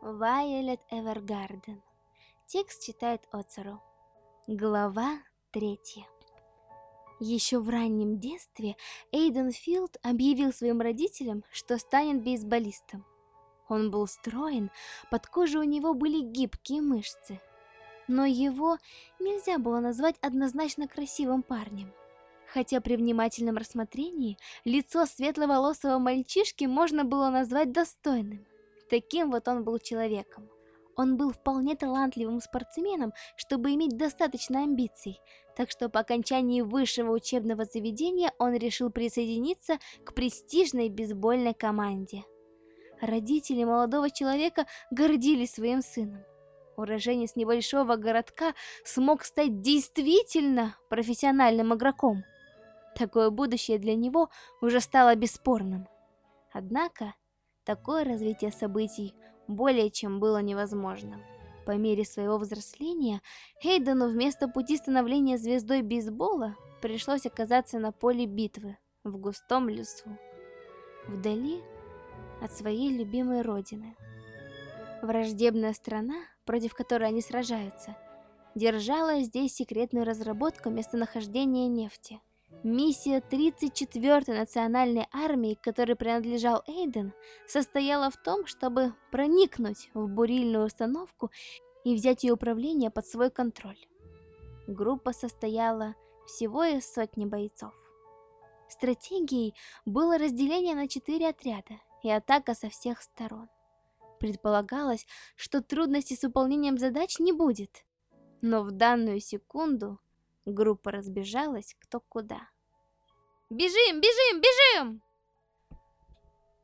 Вайолет Эвергарден. Текст читает Оцеру. Глава третья. Еще в раннем детстве Эйден Филд объявил своим родителям, что станет бейсболистом. Он был строен, под кожей у него были гибкие мышцы. Но его нельзя было назвать однозначно красивым парнем. Хотя при внимательном рассмотрении лицо светловолосого мальчишки можно было назвать достойным. Таким вот он был человеком. Он был вполне талантливым спортсменом, чтобы иметь достаточно амбиций, так что по окончании высшего учебного заведения он решил присоединиться к престижной бейсбольной команде. Родители молодого человека гордились своим сыном. Уроженец небольшого городка смог стать действительно профессиональным игроком. Такое будущее для него уже стало бесспорным. Однако, такое развитие событий более чем было невозможным. По мере своего взросления, Хейдену вместо пути становления звездой бейсбола пришлось оказаться на поле битвы в густом лесу, вдали от своей любимой родины. Враждебная страна, против которой они сражаются, держала здесь секретную разработку местонахождения нефти. Миссия 34-й национальной армии, которой принадлежал Эйден, состояла в том, чтобы проникнуть в бурильную установку и взять ее управление под свой контроль. Группа состояла всего из сотни бойцов. Стратегией было разделение на четыре отряда и атака со всех сторон. Предполагалось, что трудностей с выполнением задач не будет. Но в данную секунду группа разбежалась кто куда. «Бежим, бежим, бежим!»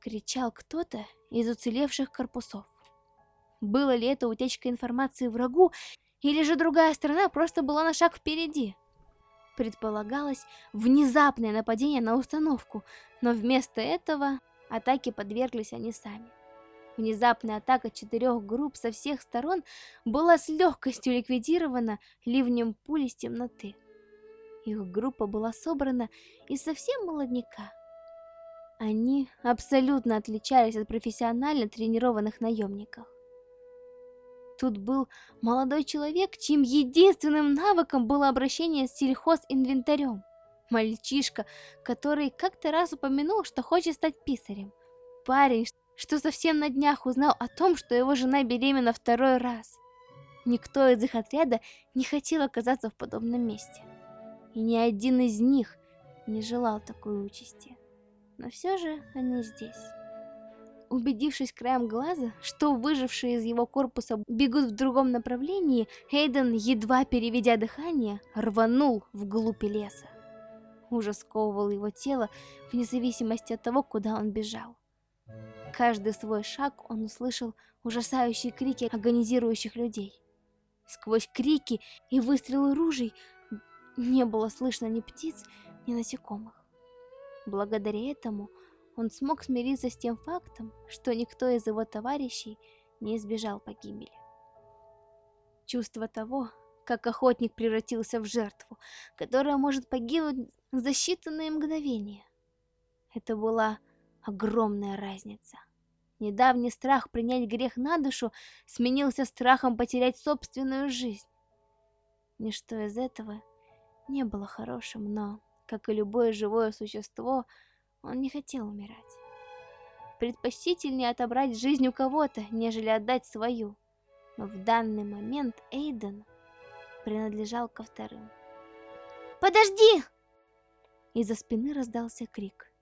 Кричал кто-то из уцелевших корпусов. Было ли это утечка информации врагу, или же другая сторона просто была на шаг впереди? Предполагалось внезапное нападение на установку, но вместо этого атаке подверглись они сами. Внезапная атака четырех групп со всех сторон была с легкостью ликвидирована ливнем пули с темноты. Их группа была собрана из совсем молодняка. Они абсолютно отличались от профессионально тренированных наемников. Тут был молодой человек, чьим единственным навыком было обращение с сельхозинвентарем. Мальчишка, который как-то раз упомянул, что хочет стать писарем. Парень, что совсем на днях узнал о том, что его жена беременна второй раз. Никто из их отряда не хотел оказаться в подобном месте. И ни один из них не желал такой участи. Но все же они здесь. Убедившись краем глаза, что выжившие из его корпуса бегут в другом направлении, Эйден, едва переведя дыхание, рванул вглубь леса. Ужас сковывал его тело вне зависимости от того, куда он бежал. Каждый свой шаг он услышал ужасающие крики агонизирующих людей. Сквозь крики и выстрелы ружей не было слышно ни птиц, ни насекомых. Благодаря этому он смог смириться с тем фактом, что никто из его товарищей не избежал погибели. Чувство того, как охотник превратился в жертву, которая может погибнуть за считанные мгновения. Это была огромная разница. Недавний страх принять грех на душу сменился страхом потерять собственную жизнь. Ничто из этого не было хорошим, но, как и любое живое существо, он не хотел умирать. Предпочтительнее отобрать жизнь у кого-то, нежели отдать свою. Но в данный момент Эйден принадлежал ко вторым. «Подожди!» Из-за спины раздался крик,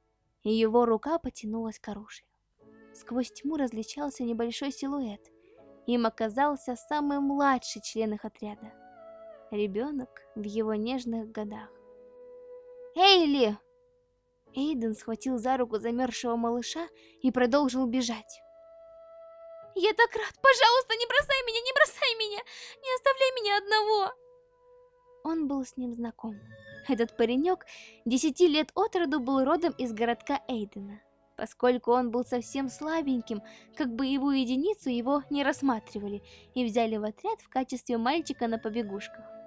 и его рука потянулась к оружию. Сквозь тьму различался небольшой силуэт. Им оказался самый младший член их отряда. Ребенок в его нежных годах. «Эйли!» Эйден схватил за руку замерзшего малыша и продолжил бежать. «Я так рад! Пожалуйста, не бросай меня, не бросай меня! Не оставляй меня одного!» Он был с ним знаком. Этот паренек десяти лет от роду был родом из городка Эйдена. Поскольку он был совсем слабеньким, как боевую единицу его не рассматривали и взяли в отряд в качестве мальчика на побегушках.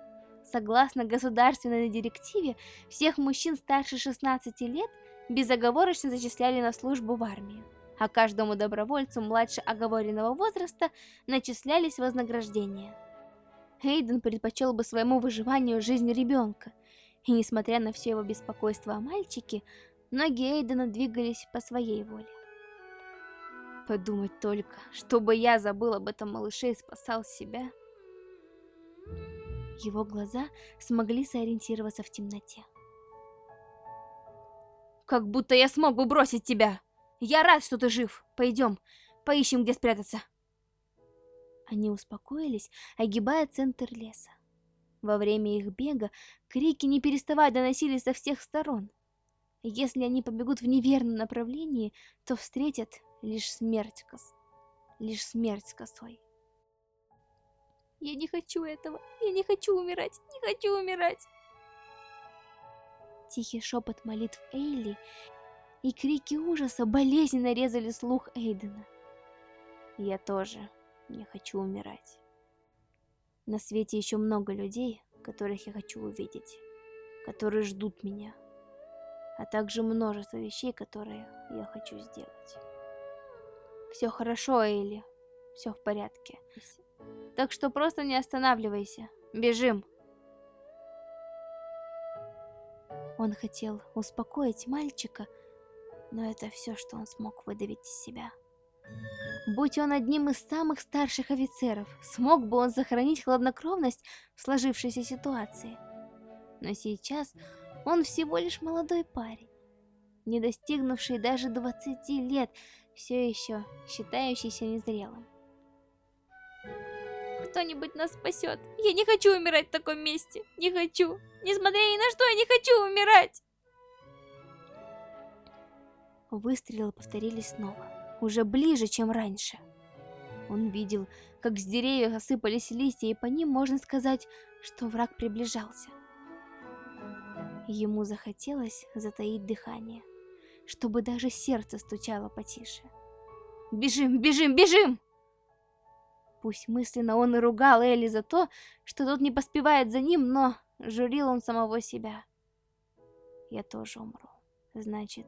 Согласно государственной директиве, всех мужчин старше 16 лет безоговорочно зачисляли на службу в армию. а каждому добровольцу младше оговоренного возраста начислялись вознаграждения. Эйден предпочел бы своему выживанию жизнь ребенка, и несмотря на все его беспокойство о мальчике, ноги Эйдена двигались по своей воле. Подумать только, чтобы я забыл об этом малыше и спасал себя. Его глаза смогли сориентироваться в темноте. Как будто я смог бы бросить тебя! Я рад, что ты жив! Пойдем, поищем, где спрятаться. Они успокоились, огибая центр леса. Во время их бега крики не переставая доносились со всех сторон. Если они побегут в неверном направлении, то встретят лишь смерть кос... лишь смерть с косой. Я не хочу этого, я не хочу умирать, не хочу умирать. Тихий шепот молитв Эйли и крики ужаса болезненно резали слух Эйдена. Я тоже не хочу умирать. На свете еще много людей, которых я хочу увидеть, которые ждут меня, а также множество вещей, которые я хочу сделать. Все хорошо, Эйли, все в порядке. Так что просто не останавливайся, бежим. Он хотел успокоить мальчика, но это все, что он смог выдавить из себя. Будь он одним из самых старших офицеров, смог бы он сохранить хладнокровность в сложившейся ситуации. Но сейчас он всего лишь молодой парень, не достигнувший даже 20 лет, все еще считающийся незрелым. Кто-нибудь нас спасет. Я не хочу умирать в таком месте. Не хочу. Несмотря ни на что, я не хочу умирать. Выстрелы повторились снова, уже ближе, чем раньше. Он видел, как с деревьев осыпались листья, и по ним можно сказать, что враг приближался. Ему захотелось затаить дыхание, чтобы даже сердце стучало потише. «Бежим, бежим, бежим!» Пусть мысленно он и ругал Элли за то, что тот не поспевает за ним, но журил он самого себя. Я тоже умру. Значит,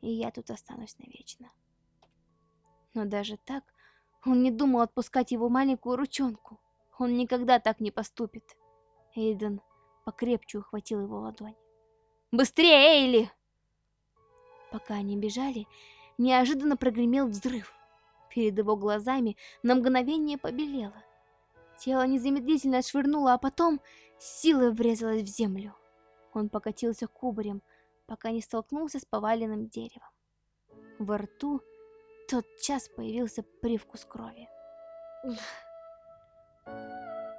и я тут останусь навечно. Но даже так, он не думал отпускать его маленькую ручонку. Он никогда так не поступит. Эйден покрепче ухватил его ладонь. «Быстрее, Эйли!» Пока они бежали, неожиданно прогремел взрыв. Перед его глазами на мгновение побелело. Тело незамедлительно отшвырнуло, а потом силой врезалось в землю. Он покатился кубарем, пока не столкнулся с поваленным деревом. Во рту тот час появился привкус крови.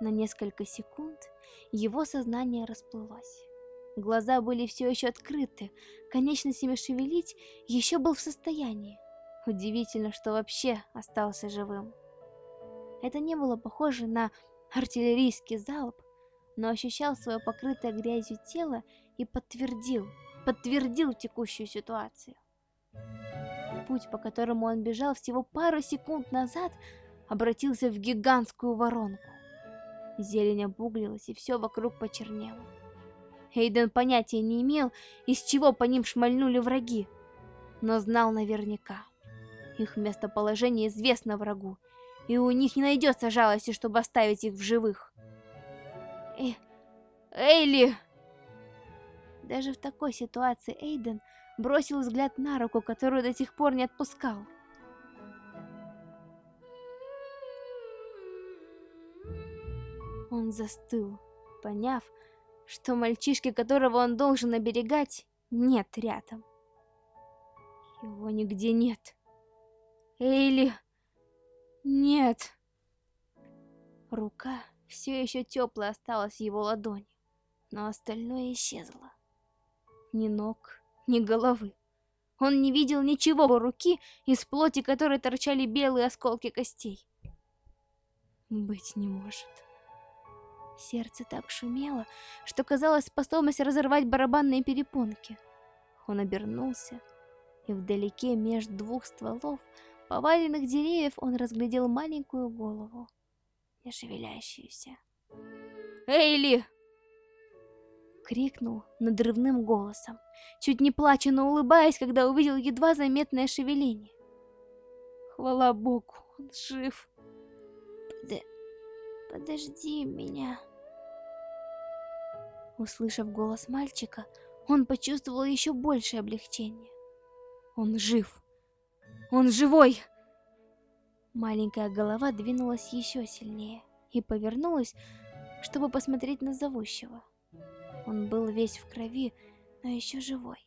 На несколько секунд его сознание расплылось. Глаза были все еще открыты, конечностями шевелить еще был в состоянии. Удивительно, что вообще остался живым. Это не было похоже на артиллерийский залп, но ощущал свое покрытое грязью тело и подтвердил, подтвердил текущую ситуацию. Путь, по которому он бежал всего пару секунд назад, обратился в гигантскую воронку. Зелень обуглилась, и все вокруг почернело. Эйден понятия не имел, из чего по ним шмальнули враги, но знал наверняка. Их местоположение известно врагу, и у них не найдется жалости, чтобы оставить их в живых. Э... Эйли! Даже в такой ситуации Эйден бросил взгляд на руку, которую до сих пор не отпускал. Он застыл, поняв, что мальчишки, которого он должен оберегать, нет рядом. Его нигде нет. Эйли... Нет. Рука все еще теплая осталась в его ладони, но остальное исчезло. Ни ног, ни головы. Он не видел ничего в руки, из плоти которой торчали белые осколки костей. Быть не может. Сердце так шумело, что казалось способность разорвать барабанные перепонки. Он обернулся, и вдалеке между двух стволов поваленных деревьев он разглядел маленькую голову, не шевелящуюся. «Эйли!» крикнул надрывным голосом, чуть не плача, но улыбаясь, когда увидел едва заметное шевеление. Хвала Богу, он жив. Под... Подожди меня. Услышав голос мальчика, он почувствовал еще большее облегчение. Он жив. Он живой! Маленькая голова двинулась еще сильнее и повернулась, чтобы посмотреть на зовущего. Он был весь в крови, но еще живой.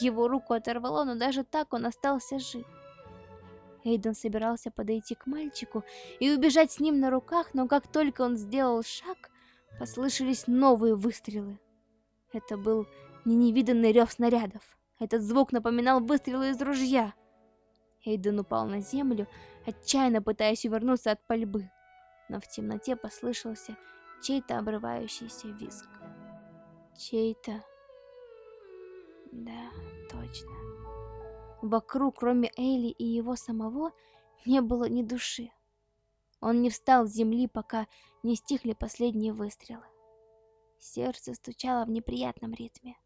Его руку оторвало, но даже так он остался жив. Эйден собирался подойти к мальчику и убежать с ним на руках, но как только он сделал шаг, послышались новые выстрелы. Это был не невиданный рев снарядов. Этот звук напоминал выстрелы из ружья. Эйден упал на землю, отчаянно пытаясь увернуться от пальбы. Но в темноте послышался чей-то обрывающийся визг. Чей-то... Да, точно. Вокруг, кроме Эйли и его самого, не было ни души. Он не встал с земли, пока не стихли последние выстрелы. Сердце стучало в неприятном ритме.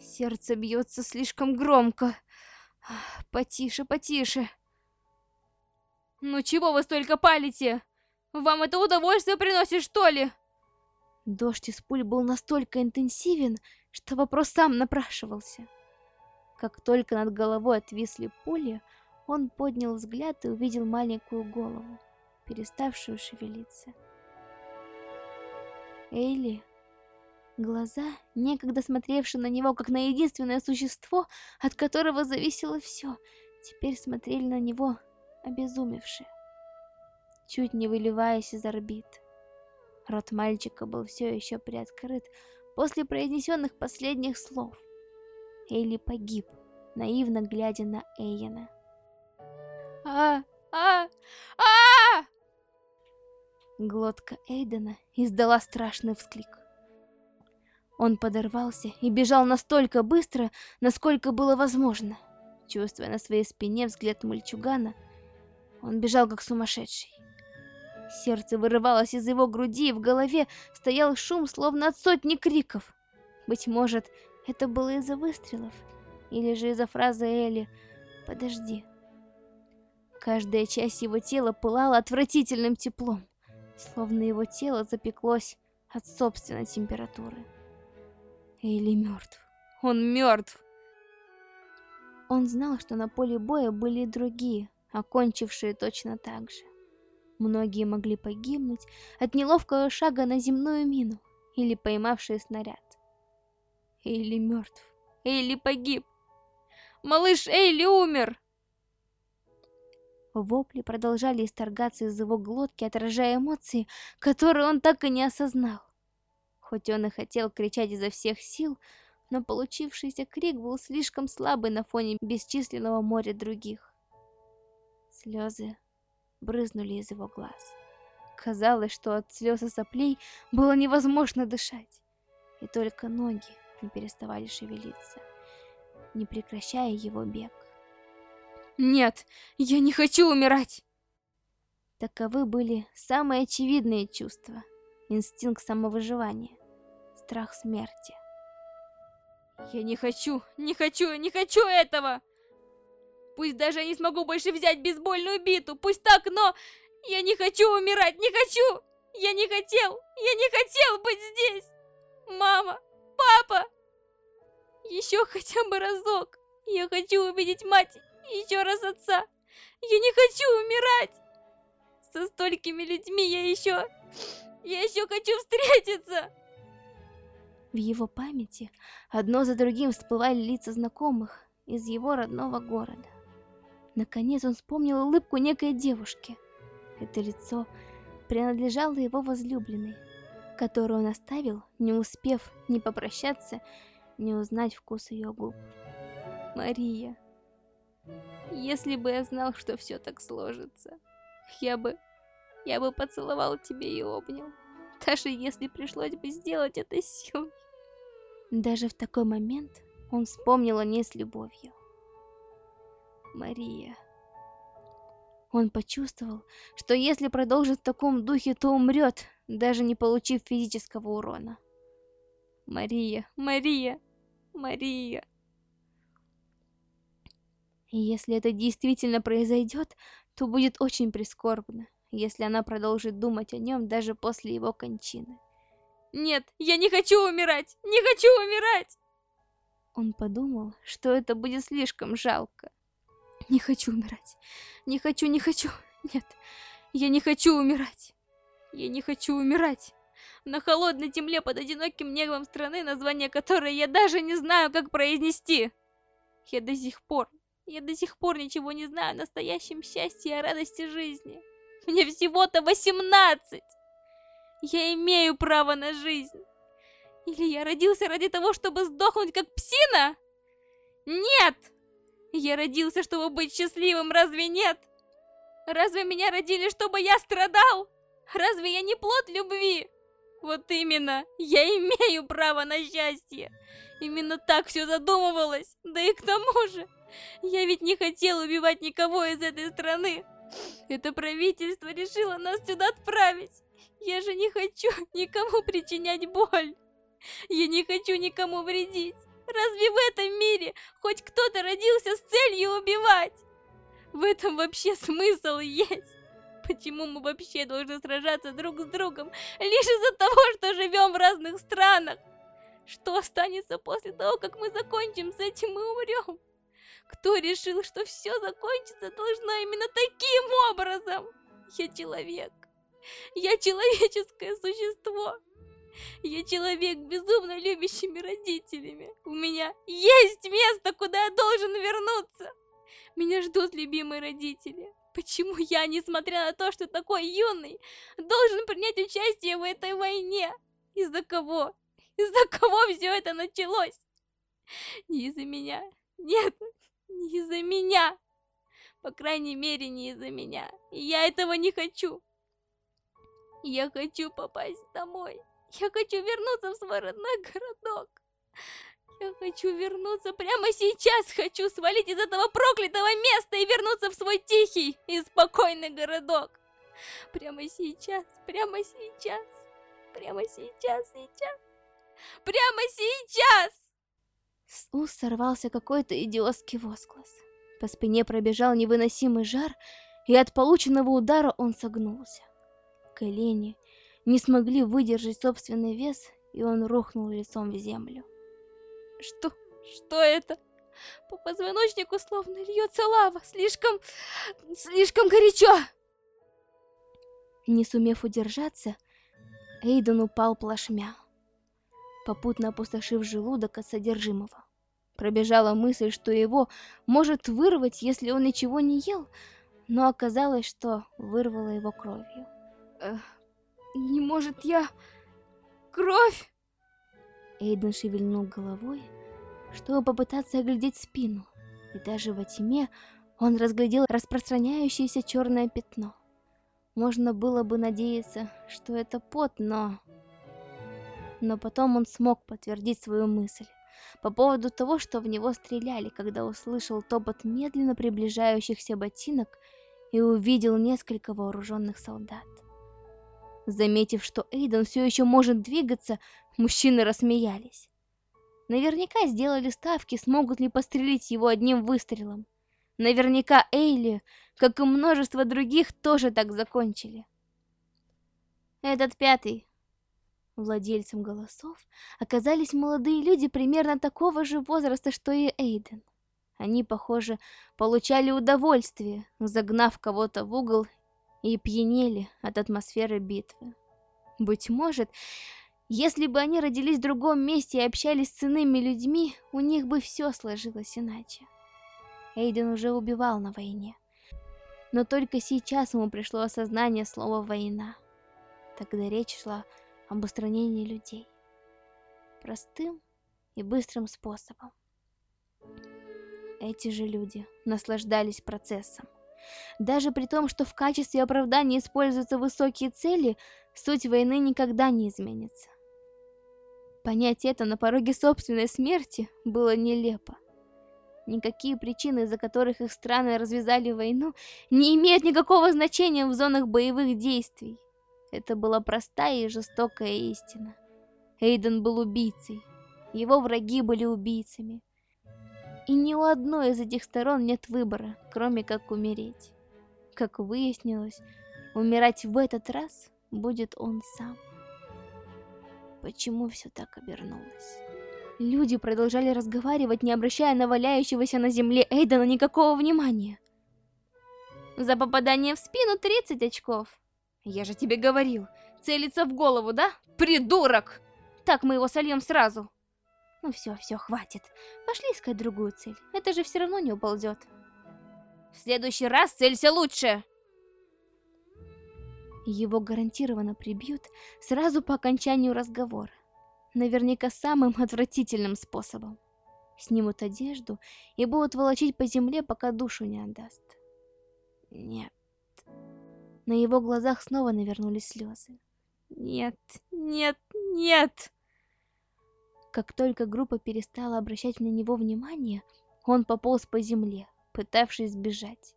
Сердце бьется слишком громко. Потише, потише. Ну чего вы столько палите? Вам это удовольствие приносит, что ли? Дождь из пуль был настолько интенсивен, что вопрос сам напрашивался. Как только над головой отвисли пули, он поднял взгляд и увидел маленькую голову, переставшую шевелиться. Эйли, глаза, некогда смотревшие на него как на единственное существо, от которого зависело все, теперь смотрели на него обезумевшие, чуть не выливаясь из орбит. Рот мальчика был все еще приоткрыт после произнесенных последних слов. Эйли погиб, наивно глядя на Эйена. а а а Глотка Эйдена издала страшный всклик. Он подорвался и бежал настолько быстро, насколько было возможно. Чувствуя на своей спине взгляд мальчугана, он бежал как сумасшедший. Сердце вырывалось из его груди, и в голове стоял шум, словно от сотни криков. Быть может, это было из-за выстрелов, или же из-за фразы Элли «Подожди». Каждая часть его тела пылала отвратительным теплом, словно его тело запеклось от собственной температуры. Элли мертв. Он мертв. Он знал, что на поле боя были другие, окончившие точно так же. Многие могли погибнуть от неловкого шага на земную мину или поймавшие снаряд. Эйли мертв. Эйли погиб. Малыш Эйли умер! Вопли продолжали исторгаться из его глотки, отражая эмоции, которые он так и не осознал. Хоть он и хотел кричать изо всех сил, но получившийся крик был слишком слабый на фоне бесчисленного моря других. Слезы брызнули из его глаз. Казалось, что от слез и соплей было невозможно дышать, и только ноги не переставали шевелиться, не прекращая его бег. «Нет, я не хочу умирать!» Таковы были самые очевидные чувства. Инстинкт самовыживания, страх смерти. «Я не хочу, не хочу, не хочу этого!» Пусть даже я не смогу больше взять бейсбольную биту, пусть так, но... Я не хочу умирать, не хочу! Я не хотел, я не хотел быть здесь! Мама, папа! Еще хотя бы разок! Я хочу увидеть мать, еще раз отца! Я не хочу умирать! Со столькими людьми я еще... Я еще хочу встретиться! В его памяти одно за другим всплывали лица знакомых из его родного города. Наконец он вспомнил улыбку некой девушки. Это лицо принадлежало его возлюбленной, которую он оставил, не успев ни попрощаться, ни узнать вкус ее губ. Мария, если бы я знал, что все так сложится, я бы... я бы поцеловал тебя и обнял, даже если пришлось бы сделать это силой. Даже в такой момент он вспомнил о ней с любовью. Мария. Он почувствовал, что если продолжит в таком духе, то умрет, даже не получив физического урона. Мария, Мария, Мария. И если это действительно произойдет, то будет очень прискорбно, если она продолжит думать о нем даже после его кончины. Нет, я не хочу умирать! Не хочу умирать! Он подумал, что это будет слишком жалко. Не хочу умирать. Не хочу, не хочу. Нет, я не хочу умирать. Я не хочу умирать. На холодной земле под одиноким небом страны, название которой я даже не знаю, как произнести. Я до сих пор, я до сих пор ничего не знаю о настоящем счастье и о радости жизни. Мне всего-то 18. Я имею право на жизнь. Или я родился ради того, чтобы сдохнуть как псина? Нет! Я родился, чтобы быть счастливым, разве нет? Разве меня родили, чтобы я страдал? Разве я не плод любви? Вот именно, я имею право на счастье. Именно так все задумывалось. Да и к тому же, я ведь не хотел убивать никого из этой страны. Это правительство решило нас сюда отправить. Я же не хочу никому причинять боль. Я не хочу никому вредить. Разве в этом мире хоть кто-то родился с целью убивать? В этом вообще смысл есть. Почему мы вообще должны сражаться друг с другом лишь из-за того, что живем в разных странах? Что останется после того, как мы закончим с этим и умрем? Кто решил, что все закончится должно именно таким образом? Я человек. Я человеческое существо. Я человек, безумно любящими родителями. У меня есть место, куда я должен вернуться. Меня ждут любимые родители. Почему я, несмотря на то, что такой юный, должен принять участие в этой войне? Из-за кого? Из-за кого все это началось? Не из-за меня. Нет, не из-за меня. По крайней мере, не из-за меня. И я этого не хочу. Я хочу попасть домой. Я хочу вернуться в свой родной городок. Я хочу вернуться прямо сейчас. Хочу свалить из этого проклятого места и вернуться в свой тихий и спокойный городок. Прямо сейчас, прямо сейчас, прямо сейчас, сейчас. Прямо сейчас! С уст сорвался какой-то идиотский возглас. По спине пробежал невыносимый жар, и от полученного удара он согнулся. Колени не смогли выдержать собственный вес, и он рухнул лицом в землю. Что? Что это? По позвоночнику словно льется лава. Слишком... слишком горячо. Не сумев удержаться, Эйден упал плашмя, попутно опустошив желудок от содержимого. Пробежала мысль, что его может вырвать, если он ничего не ел, но оказалось, что вырвало его кровью. Эх, не может я... Кровь! Эйден шевельнул головой, чтобы попытаться оглядеть спину, и даже во тьме он разглядел распространяющееся черное пятно. Можно было бы надеяться, что это пот, но... Но потом он смог подтвердить свою мысль по поводу того, что в него стреляли, когда услышал топот медленно приближающихся ботинок и увидел несколько вооруженных солдат. Заметив, что Эйден все еще может двигаться, мужчины рассмеялись. Наверняка сделали ставки, смогут ли пострелить его одним выстрелом. Наверняка Эйли, как и множество других, тоже так закончили. Этот пятый. Владельцем голосов оказались молодые люди примерно такого же возраста, что и Эйден. Они, похоже, получали удовольствие, загнав кого-то в угол и пьянели от атмосферы битвы. Быть может, если бы они родились в другом месте и общались с иными людьми, у них бы все сложилось иначе. Эйден уже убивал на войне. Но только сейчас ему пришло осознание слова «война». Тогда речь шла об устранении людей. Простым и быстрым способом. Эти же люди наслаждались процессом. Даже при том, что в качестве оправдания используются высокие цели, суть войны никогда не изменится. Понять это на пороге собственной смерти было нелепо. Никакие причины, из-за которых их страны развязали войну, не имеют никакого значения в зонах боевых действий. Это была простая и жестокая истина. Эйден был убийцей. Его враги были убийцами. И ни у одной из этих сторон нет выбора, кроме как умереть. Как выяснилось, умирать в этот раз будет он сам. Почему все так обернулось? Люди продолжали разговаривать, не обращая на валяющегося на земле Эйдена никакого внимания. За попадание в спину 30 очков. Я же тебе говорил, целиться в голову, да? Придурок! Так мы его сольем сразу. Ну все, все, хватит. Пошли искать другую цель. Это же все равно не уползет. В следующий раз целься лучше. Его гарантированно прибьют сразу по окончанию разговора. Наверняка самым отвратительным способом. Снимут одежду и будут волочить по земле, пока душу не отдаст. Нет. На его глазах снова навернулись слезы. Нет, нет, нет! Как только группа перестала обращать на него внимание, он пополз по земле, пытавшись сбежать.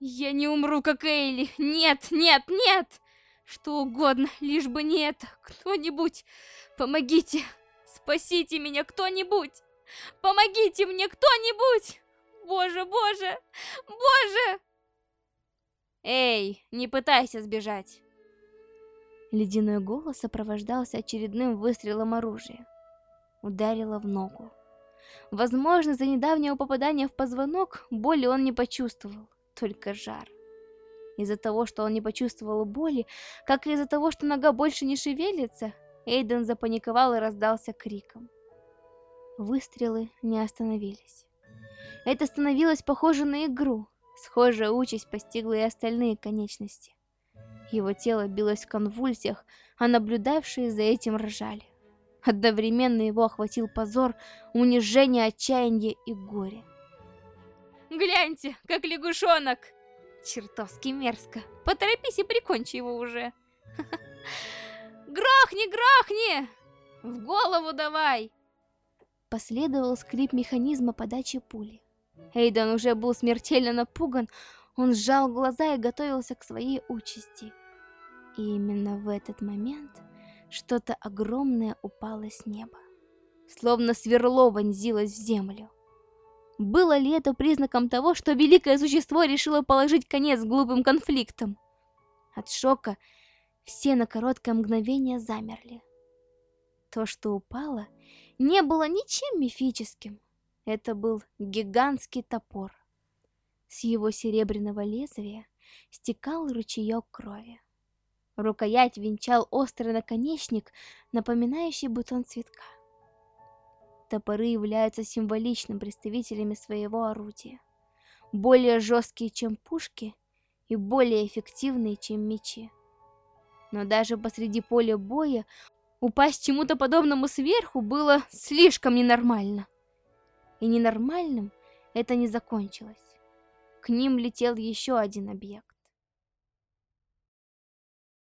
Я не умру, как Эйли. Нет, нет, нет! Что угодно, лишь бы не это. Кто-нибудь, помогите. Спасите меня, кто-нибудь. Помогите мне, кто-нибудь. Боже, боже, боже! Эй, не пытайся сбежать. Ледяной голос сопровождался очередным выстрелом оружия. Ударило в ногу. Возможно, за недавнего попадания в позвонок боли он не почувствовал только жар. Из-за того, что он не почувствовал боли, как и из-за того, что нога больше не шевелится, Эйден запаниковал и раздался криком. Выстрелы не остановились. Это становилось похоже на игру. Схожая участь постигла и остальные конечности. Его тело билось в конвульсиях, а наблюдавшие за этим ржали. Одновременно его охватил позор, унижение, отчаяние и горе. Гляньте, как лягушонок. Чертовски мерзко. Поторопись и прикончи его уже. Грохни, грохни! В голову давай! Последовал скрип механизма подачи пули. Эйден уже был смертельно напуган, он сжал глаза и готовился к своей участи. И именно в этот момент что-то огромное упало с неба. Словно сверло вонзилось в землю. Было ли это признаком того, что великое существо решило положить конец глупым конфликтам? От шока все на короткое мгновение замерли. То, что упало, не было ничем мифическим. Это был гигантский топор. С его серебряного лезвия стекал ручеек крови. Рукоять венчал острый наконечник, напоминающий бутон цветка. Топоры являются символичным представителями своего орудия. Более жесткие, чем пушки, и более эффективные, чем мечи. Но даже посреди поля боя упасть чему-то подобному сверху было слишком ненормально. И ненормальным это не закончилось. К ним летел еще один объект.